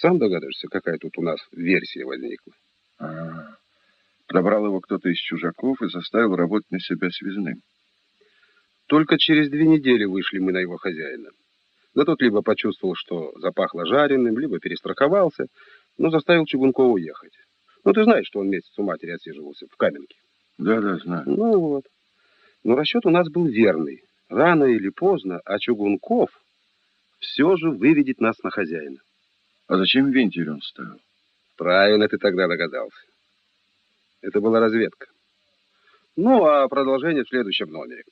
Сам догадываешься, какая тут у нас версия возникла? А, -а, -а. Подобрал его кто-то из чужаков и заставил работать на себя связным. Только через две недели вышли мы на его хозяина. Но тот либо почувствовал, что запахло жареным, либо перестраховался, но заставил Чугункова уехать. Ну, ты знаешь, что он месяц у матери отсиживался в Каменке. Да, да, знаю. Ну вот. Но расчет у нас был верный. Рано или поздно, а Чугунков все же выведет нас на хозяина. А зачем вентиль он ставил? Правильно ты тогда догадался. Это была разведка. Ну, а продолжение в следующем номере.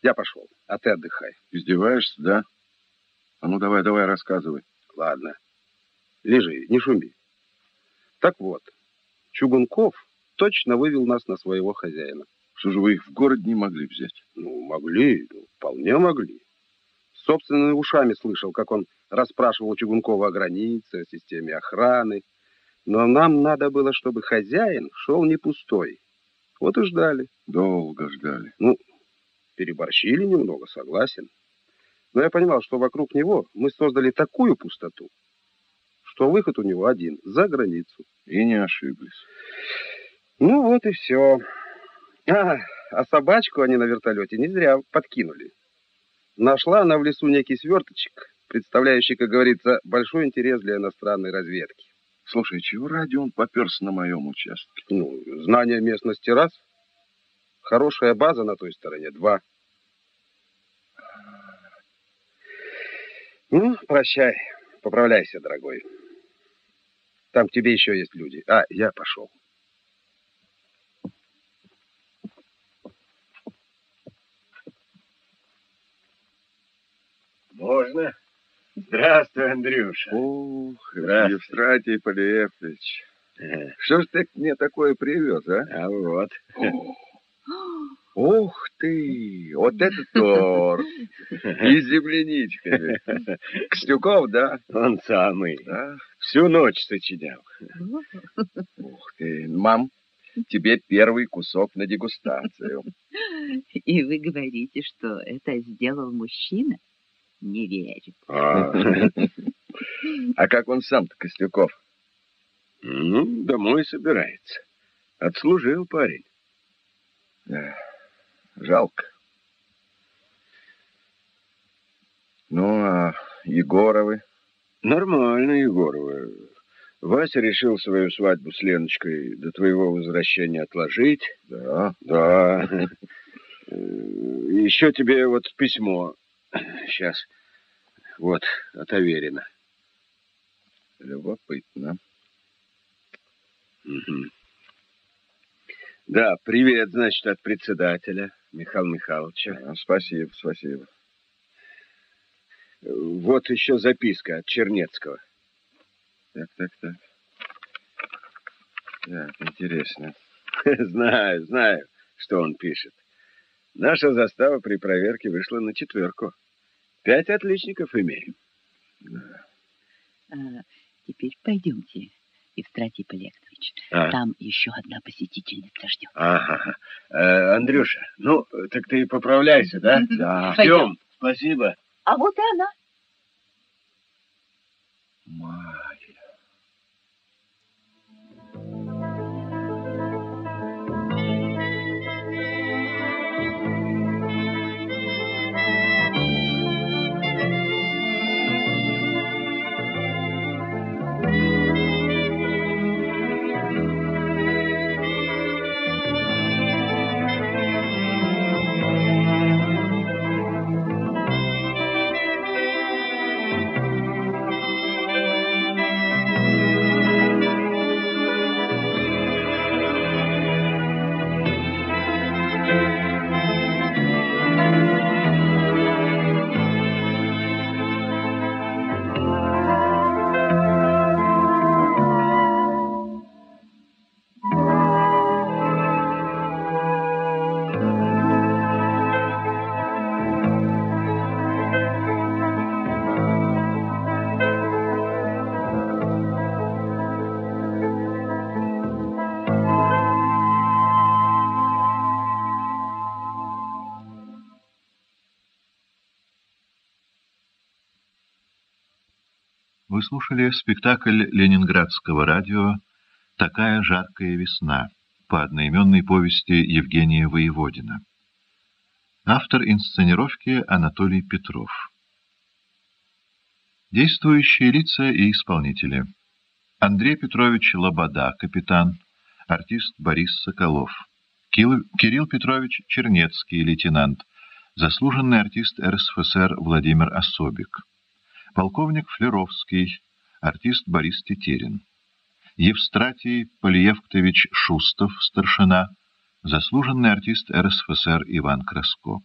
Я пошел, а ты отдыхай. Издеваешься, да? А ну, давай, давай, рассказывай. Ладно. Лежи, не шуми. Так вот, Чугунков точно вывел нас на своего хозяина. Что же вы их в город не могли взять? Ну, могли, ну, вполне могли. Собственными ушами слышал, как он расспрашивал Чугункова о границе, о системе охраны. Но нам надо было, чтобы хозяин шел не пустой. Вот и ждали. Долго ждали. Ну, переборщили немного, согласен. Но я понимал, что вокруг него мы создали такую пустоту, что выход у него один — за границу. И не ошиблись. Ну вот и все. А, а собачку они на вертолете не зря подкинули. Нашла она в лесу некий сверточек, представляющий, как говорится, большой интерес для иностранной разведки. Слушай, чего ради он поперся на моем участке? Ну, знание местности раз. Хорошая база на той стороне два. Ну, прощай. Поправляйся, дорогой. Там тебе еще есть люди. А, я пошел. Можно? Здравствуй, Андрюша. Ух, Евстратий Полиефович. Ага. Что ж ты мне такое привез, а? А вот. Ух ты! Вот это торт! И с земляничками. Кстюков, да? Он самый. Да? Всю ночь сочинял. Ух ты! Мам, тебе первый кусок на дегустацию. И вы говорите, что это сделал мужчина? Не верю. А, а как он сам-то, Костюков? Ну, домой собирается. Отслужил парень. Жалко. Ну, а Егоровы? Нормально, Егоровы. Вася решил свою свадьбу с Леночкой до твоего возвращения отложить. Да? Да. Э, Еще тебе вот письмо Сейчас. Вот, от Аверина. Любопытно. Угу. Да, привет, значит, от председателя Михаила Михайловича. А, спасибо, спасибо. Вот еще записка от Чернецкого. Так, так, так. Так, интересно. Знаю, знаю, что он пишет. Наша застава при проверке вышла на четверку. Пять отличников имеем. А, теперь пойдемте, Евстратий Полектович. А? Там еще одна посетительница ждет. Ага. Э, Андрюша, ну, так ты поправляйся, да? Да. Ждем. Спасибо. А вот и она. Ма. Вы слушали спектакль Ленинградского радио «Такая жаркая весна» по одноименной повести Евгения Воеводина. Автор инсценировки Анатолий Петров. Действующие лица и исполнители. Андрей Петрович Лобода, капитан, артист Борис Соколов. Кирилл Петрович Чернецкий, лейтенант, заслуженный артист РСФСР Владимир Особик. Полковник Флеровский, артист Борис Тетерин. Евстратий Полиевктович Шустов, старшина, заслуженный артист РСФСР Иван Краско.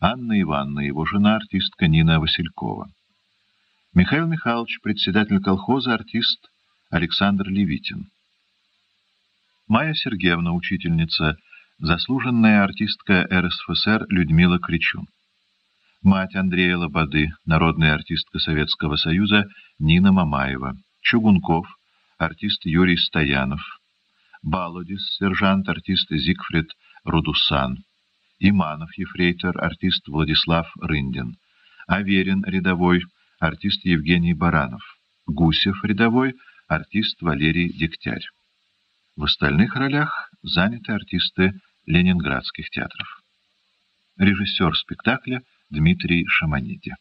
Анна Ивановна, его жена, артистка Нина Василькова. Михаил Михайлович, председатель колхоза, артист Александр Левитин. Майя Сергеевна, учительница, заслуженная артистка РСФСР Людмила Кричун. Мать Андрея Лободы, народная артистка Советского Союза Нина Мамаева. Чугунков, артист Юрий Стоянов. Балодис, сержант, артист Зигфрид Рудусан. Иманов, ефрейтор, артист Владислав Рындин. Аверин, рядовой, артист Евгений Баранов. Гусев, рядовой, артист Валерий Дегтярь. В остальных ролях заняты артисты ленинградских театров. Режиссер спектакля Дмитрий Шаманиди.